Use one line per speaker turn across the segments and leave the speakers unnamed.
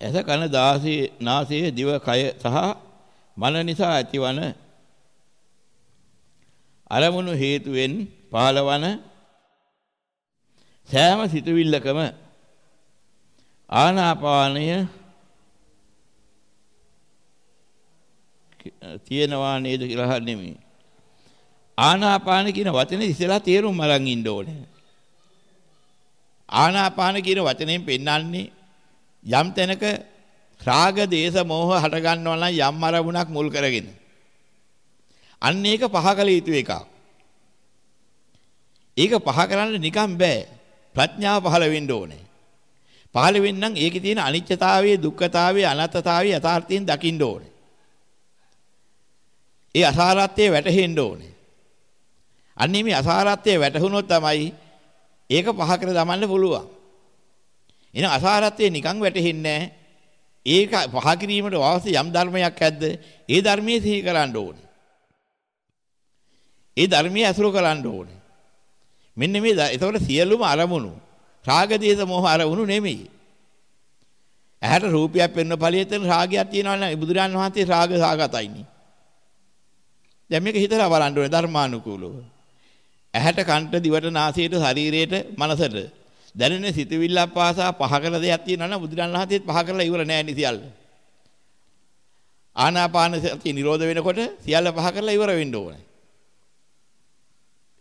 ඇස කන දාසී නාසය දිව කය සහ මන නිසා ඇතිවන අරමුණු හේතුවෙන් පහළවන සෑම සිතුවිල්ලකම ආනාපානය තියෙනවා නේද කියලා නෙමෙයි. ආනාපාන කියන වචනේ ඉස්සෙල්ලා තේරුම් අරන් ඉන්න ඕනේ. ආනාපාන කියන වචනයෙන් පෙන්වන්නේ යම් තැනක රාග දේශ මොහ හට ගන්නවා නම් යම් අරමුණක් මුල් කරගෙන. අන්න ඒක පහ කළ යුතු එකක්. ඒක පහ කරන්න නිකන් බෑ. ප්‍රඥාව පහළ වෙන්න ඕනේ. පහළ වෙන්නම් ඒකේ තියෙන අනිත්‍යතාවයේ දුක්ඛතාවයේ අනාත්මතාවයේ යථාර්ථයෙන් දකින්න ඕනේ. ඒ අසාරත්වයේ වැටහෙන්න ඕනේ. අන්නේ මේ අසාරත්වයේ වැටහුනොත් තමයි ඒක පහ කර දමන්න පුළුවන්. එහෙනම් අසාරත්වයේ නිකන් වැටෙන්නේ ඒක පහ කිරීමට අවශ්‍ය යම් ධර්මයක් ඇද්ද? ඒ ධර්මයේ සිහි කරන්න ඕනේ. ඒ ධර්මයේ අසුර කරන්න ඕනේ. මෙන්න මේ එතකොට සියලුම අරමුණු රාග දේශ මොහ අරමුණු නෙමෙයි. ඇහැට රූපයක් පෙන්වන ඵලයෙන් රාගයක් තියෙනවා නම් බුදුරන් වහන්සේ රාග සාගතයිනේ. දැන් මේක හිතලා බලන්න ඕනේ ධර්මානුකූලව. ඇහැට කන්ට දිවට නාසයට ශරීරයට මනසට දැනෙන සිතුවිල්ලක් පාසා පහ කළ දෙයක් තියෙනවා නම් බුදුරන් වහන්සේත් පහ කරලා ඉවර නෑ නිසියල්ල. ආනාපාන සතිය නිරෝධ වෙනකොට සියල්ල පහ කරලා ඉවර වෙන්න ඕනේ.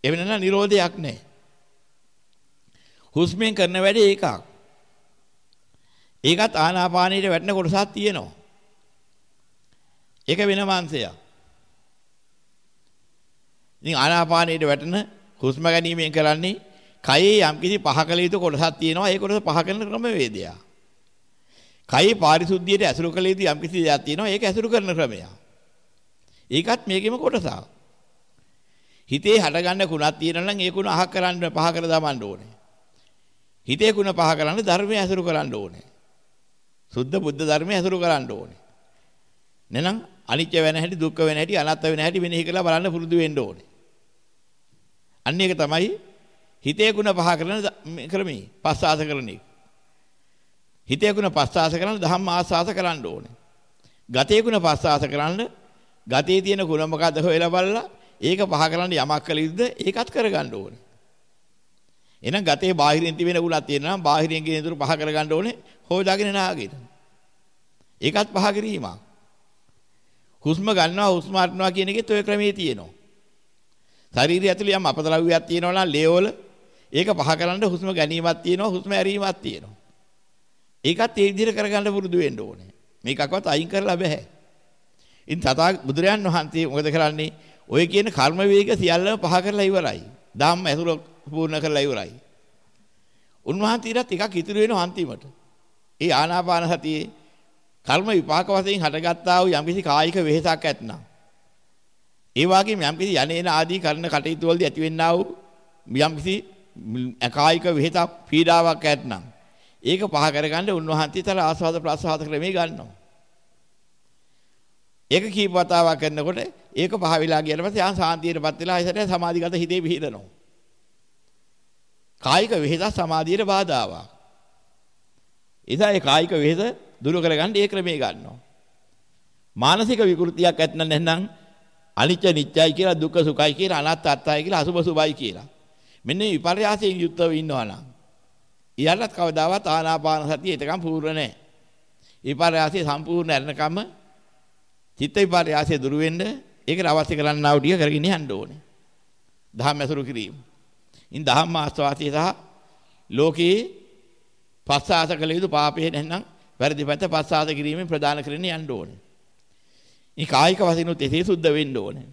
එවෙන නම් නිරෝධයක් නෑ. හුස්මෙන් කරන වැඩේ ඒකක්. ඒකත් ආනාපානීට වැටෙන කොටසක් තියෙනවා. ඒක වෙනම අංශයක්. ඉතින් ආනාපානීට වැටෙන හුස්ම ගැනීමෙන් කරන්නේ කයේ යම්කිසි පහකල යුතු කොටසක් තියෙනවා. ඒ කොටස පහ කරන ක්‍රමවේදය. කයේ පාරිශුද්ධියට ඇසුරු කළ යුතු යම්කිසි දෙයක් තියෙනවා. ඒක ඇසුරු කරන ක්‍රමය. ඒකත් මේකෙම කොටසක්. හිතේ හටගන්න කුණක් තියෙනවා නම් ඒ කුණ අහක් කරන්න පහ කර දාමන්න ඕනේ. හිතේ කුණ පහ කරන්න ධර්මය ඇසුරු කරන්න ඕනේ. සුද්ධ බුද්ධ ධර්මය ඇසුරු කරන්න ඕනේ. නැනම් අනිත්‍ය වෙන හැටි දුක්ඛ වෙන හැටි අනාත්ම වෙන හැටි මෙනෙහි කරලා බලන්න පුරුදු වෙන්න ඕනේ. අන්න ඒක තමයි හිතේ ගුණ පහ කරන ක්‍රමී පස්සාස කරන එක. හිතේ ගුණ පස්සාස කරන ධම්ම ආස්වාස කරන්න ඕනේ. ගතේ ගුණ පස්සාස කරන්න ගතේ තියෙන ගුණ මොකද්ද හොයලා බලලා ඒක පහ කරන්න යමක් කළ යුතුද ඒකත් කරගන්න ඕනේ. එහෙනම් ගතේ බාහිරින් තිබෙන ගුණක් තියෙනවා නම් බාහිරින් කියන දේ පහ කරගන්න ඕනේ හොයදාගෙන නාගෙන. ඒකත් පහ කිරීමක්. හුස්ම ගන්නවා හුස්ම අරනවා කියන එකෙත් ඔය ක්‍රමයේ තියෙනවා. ශරීරය ඇතුළේ යම් අපද්‍රව්‍යයක් තියෙනවා නම් ලේවල ඒක පහ කරන්න හුස්ම ගැනීමක් තියෙනවා හුස්ම ඇරීමක් තියෙනවා. ඒකත් ඒ විදිහට කරගන්න පුරුදු වෙන්න ඕනේ. මේකක්වත් අයින් කරලා බෑ. ඉතින් තථා බුදුරයන් වහන්සේ මොකද කරන්නේ? ඔය කියන කර්ම වේග සියල්ලම පහ කරලා ඉවරයි. ධම්ම ඇසුර පූර්ණ කරලා ඉවරයි. උන්වහන්සේට ටිකක් ඉතුරු වෙනවා අන්තිමට. ඒ ආනාපාන සතියේ කර්ම විපාක වශයෙන් හටගත්තා වූ යම්කිසි කායික වෙහෙසක් ඇතනම් ඒ වගේම යම්කිසි යන්නේන ආදී කරන කටයුතු වලදී ඇතිවෙනා වූ යම්කිසි කායික වෙහෙසක් පීඩාවක් ඇතනම් ඒක පහ කරගන්න උන්වහන්සේතර ආස්වාද ප්‍රසආද ක්‍රමේ ගන්නවා. ඒක කීප වතාවක් කරනකොට ඒක පහ වෙලා ගියට පස්සේ ආ සාන්තියටපත් වෙලා ඒසට සමාධිගත හිතේ පිහිටනවා. කායික වෙහෙස සමාධියට බාධාවක්. එදා ඒ කායික වෙහෙස දුරු කරගන්න ඒ ක්‍රමේ ගන්නවා. මානසික විකෘතියක් ඇත්නම් නැත්නම් අනිත්‍ය නිත්‍යයි කියලා දුක්ඛ සුඛයි කියලා අනාත්ම අත්තයි කියලා අසුභ සුභයි කියලා. මෙන්න මේ විපර්යාසයෙන් යුක්තව ඉන්නවා නම් ඊයලත් කවදාවත් ආනාපාන සතිය එතකම් පූර්ණ නැහැ. විපර්යාසය සම්පූර්ණ නැරනකම චිත්ත විපර්යාසය දුරු වෙන්න ඒකට අවශ්‍ය කරන්නා වූ ටික කරගෙන යන්න ඕනේ. දහම් ඇසුරු කිරීම. ඉන් දහම් ආස්වාසිය සහ ලෝකේ පස්සාස කළ යුතු පාපේ නැත්නම් වැරදි පැත්ත පස්සාස කිරීමෙන් ප්‍රදාන කරගෙන යන්න ඕනේ. මේ කායික වශයෙන් උත් එසේ සුද්ධ වෙන්න ඕනේ.